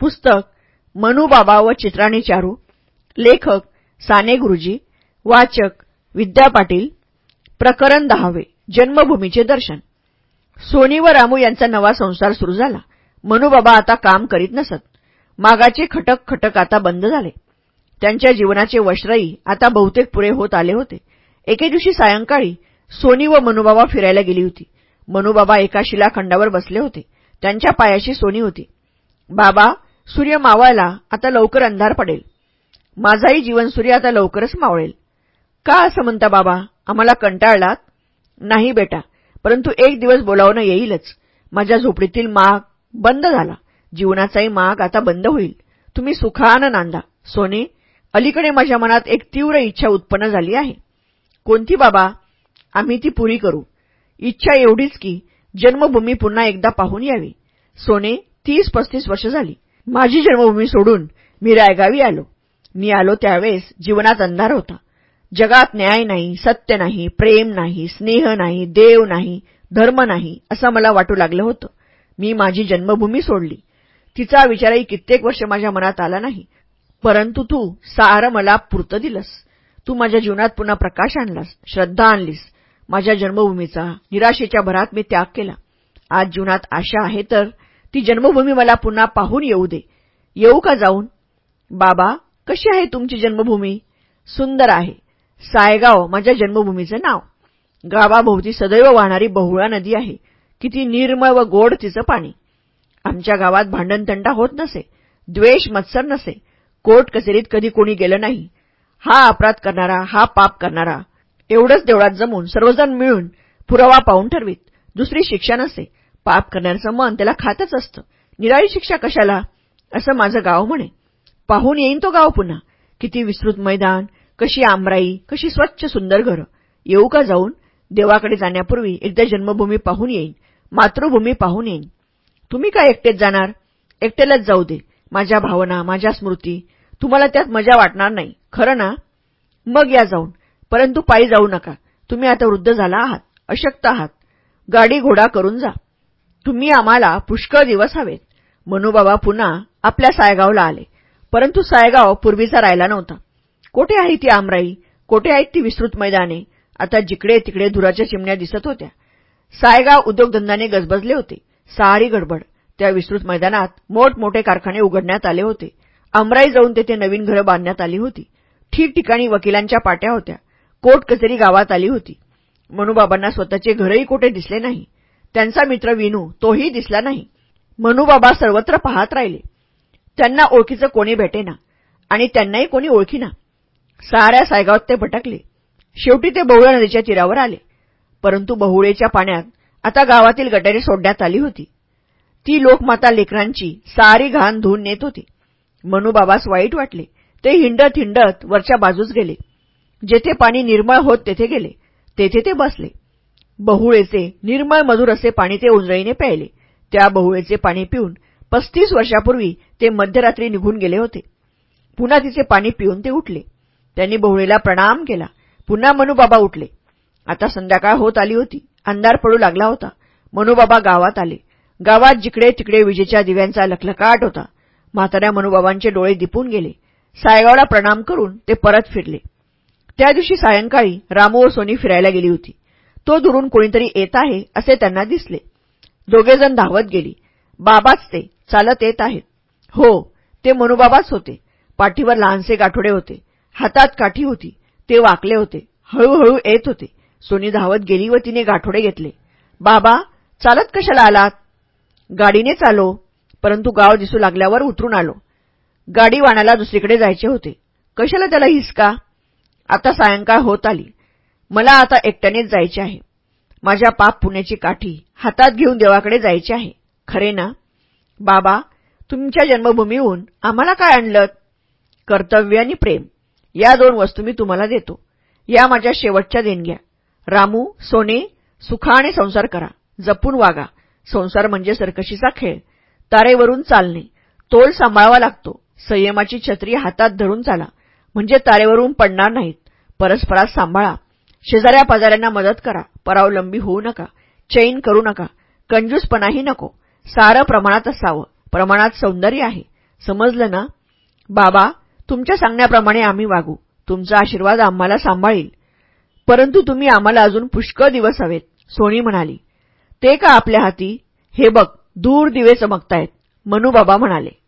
पुस्तक मनुबाबा व चित्राणी चारू लेखक साने गुरुजी वाचक विद्या पाटील प्रकरण दहावे जन्मभूमीचे दर्शन. सोनी व रामू यांचा नवा संसार सुरू झाला. मनुबाबा आता काम करीत नसत. मागाचे खटक खटक आता बंद झाले. त्यांच्या जीवनाचे वश्रही आता बहुतेक पुरे होत आले होते. एके दिवशी सायंकाळी सोनी व मनुबाबा फिरायला गेली होती. मनुबाबा एका शिलाखंडावर बसले होते. त्यांच्या पायाशी सोनी होती. बाबा सूर्य मावळला आता लवकर अंधार पडेल. माझाही जीवनसूर्य आता लवकरच मावळेल. का असं म्हणता बाबा? आम्हाला कंटाळलात? नाही बेटा परंतु एक दिवस बोलावणं येईलच. माझ्या झोपडीतील माग बंद झाला. जीवनाचाही माग आता बंद होईल. तुम्ही सुखानं नांदा. सोने अलीकडे माझ्या मनात एक तीव्र इच्छा उत्पन्न झाली आहे. कोणती बाबा? आम्ही ती पुरी करू. इच्छा एवढीच की जन्मभूमी पुन्हा एकदा पाहून यावी. सोने तीस पस्तीस वर्ष झाली. माझी जन्मभूमी सोडून मी रायगावी आलो. मी आलो त्यावेळेस जीवनात अंधार होता. जगात न्याय नाही सत्य नाही प्रेम नाही स्नेह नाही देव नाही धर्म नाही असं मला वाटू लागलं होतं. मी माझी जन्मभूमी सोडली. तिचा विचारही कित्येक वर्ष माझ्या मनात आला नाही. परंतु तू सारं मला पुरतं दिलंस. तू माझ्या जीवनात पुन्हा प्रकाश आणलास श्रद्धा आणलीस. माझ्या जन्मभूमीचा निराशेच्या भरात मी त्याग केला. आज जीवनात आशा आहे तर ती जन्मभूमी मला पुन्हा पाहून येऊ दे. येऊ का जाऊन? बाबा कशी आहे तुमची जन्मभूमी? सुंदर आहे. सायगाव माझ्या जन्मभूमीचं नाव. गावाभोवती सदैव वाहणारी बहुळा नदी आहे. किती निर्मळ व गोड तिचं पाणी. आमच्या गावात भांडणतंडा होत नसे. द्वेष मत्सर नसे. कोर्ट कचेरीत कधी कोणी गेलं नाही. हा अपराध करणारा हा पाप करणारा. एवढंच देवळात जमून सर्वजण मिळून पुरावा पाहून ठरवीत. दुसरी शिक्षा नसे. पाप करण्याचं मन त्याला खातच असतं. निराळी शिक्षा कशाला? असं माझं गाव म्हणे. पाहून येईन तो गाव पुन्हा. किती विस्तृत मैदान कशी आमराई कशी स्वच्छ सुंदर घरं. येऊ का जाऊन? देवाकडे जाण्यापूर्वी एकदा जन्मभूमी पाहून येईन. मातृभूमी पाहून येईन. तुम्ही काय एकटेच जाणार? एकट्यालाच जाऊ दे. माझ्या भावना माझ्या स्मृती. तुम्हाला त्यात मजा वाटणार नाही. खरं ना? मग या जाऊन. परंतु पायी जाऊ नका. तुम्ही आता वृद्ध झाला आहात. अशक्त आहात. गाडी घोडा करून जा. तुम्ही आम्हाला पुष्कळ दिवस हवेत. मनुबाबा पुन्हा आपल्या सायगावला आले. परंतु सायगाव पूर्वीचा राहिला नव्हता. कोठे आहे ती आमराई? कोठे आहेत ती विस्तृत मैदाने? आता जिकडे तिकडे धुराच्या चिमण्या दिसत होत्या. सायगाव उद्योगधंदाने गजबजले होते. सारी गडबड. त्या विस्तृत मैदानात मोठमोठे कारखाने उघडण्यात आले होते. अमराई जाऊन तेथे नवीन घरं बांधण्यात आली होती. ठिकठिकाणी वकिलांच्या पाट्या होत्या. कोट कचेरी गावात आली होती. मनुबाबांना स्वतःचे घरही कोठे दिसले नाही. त्यांचा मित्र विनू तोही दिसला नाही. मनुबाबा सर्वत्र पाहत राहिले. त्यांना ओळखीचं कोणी भेटेना आणि त्यांनाही कोणी ओळखीना. साऱ्या सायगावात ते भटकले. शेवटी ते बहुळा नदीच्या तीरावर आले. परंतु बहुळेच्या पाण्यात आता गावातील गटारी सोडण्यात आली होती. ती लोकमाता लेकरांची सारी घाण धुवून नेत होती. मनुबाबास वाईट वाटले. ते हिंडत हिंडत वरच्या बाजूस गेले. जेथे पाणी निर्मळ होत तेथे गेले. तेथे ते बसले. बहुळेचे निर्मळ मधुर असे पाणी ते उंजळीने प्यायले. त्या बहुळेचे पाणी पिऊन पस्तीस वर्षापूर्वी ते मध्यरात्री निघून गेले होते. पुन्हा तिचे पाणी पिऊन ते उठले. त्यांनी बहुळेला प्रणाम केला. पुन्हा मनुबाबा उठले. आता संध्याकाळ होत आली होती. अंधार पडू लागला होता. मनुबाबा गावात आले. गावात जिकडे तिकडे विजेच्या दिव्यांचा लखलकाट होता. म्हाताऱ्या मनुबाबांचे डोळे दिपून गेले. सायगावला प्रणाम करून ते परत फिरले. त्या दिवशी सायंकाळी रामू व सोनी फिरायला गेली होती. तो दुरून कोणीतरी येत आहे असे त्यांना दिसले. दोघेजण धावत गेली. बाबाच ते चालत येत आहेत. हो ते मनुबाबाच होते. पाठीवर लहानसे गाठोडे होते. हातात काठी होती. ते वाकले होते. हळूहळू येत होते. सोनी धावत गेली व तिने गाठोडे घेतले. बाबा चालत कशाला आलात? गाडीने चालो. परंतु गाव दिसू लागल्यावर उतरून आलो. गाडी वाणाला दुसरीकडे जायचे होते. कशाला त्याला हिसका? आता सायंकाळ होत आली. मला आता एकट्यानेच जायचे आहे. माझ्या पाप पुण्याची काठी हातात घेऊन देवाकडे जायचे आहे. खरे ना? बाबा तुमच्या जन्मभूमीहून आम्हाला काय आणलं? कर्तव्य आणि प्रेम. या दोन वस्तू मी तुम्हाला देतो. या माझ्या शेवटच्या देणग्या. रामू सोने सुखाने संसार करा. जपून वागा. संसार म्हणजे सरकशीचा खेळ. तारेवरून चालणे. तोल सांभाळावा लागतो. संयमाची छत्री हातात धरून चाला. म्हणजे तारेवरून पडणार नाहीत. परस्परात सांभाळा. शेजाऱ्या पाजाऱ्यांना मदत करा परावलंबी होऊ नका चैन करू नका कंजूसपणाही नको सारं प्रमाणात असावं प्रमाणात सौंदर्य आहे. समजलं ना? बाबा तुमच्या सांगण्याप्रमाणे आम्ही वागू तुमचा आशीर्वाद आम्हाला सांभाळील. परंतु तुम्ही आम्हाला अजून पुष्कळ दिवस हवेत सोनी म्हणाली. ते का आपल्या हाती? हे बघ दूर दिवे चमकतायत मनुबाबा म्हणाले.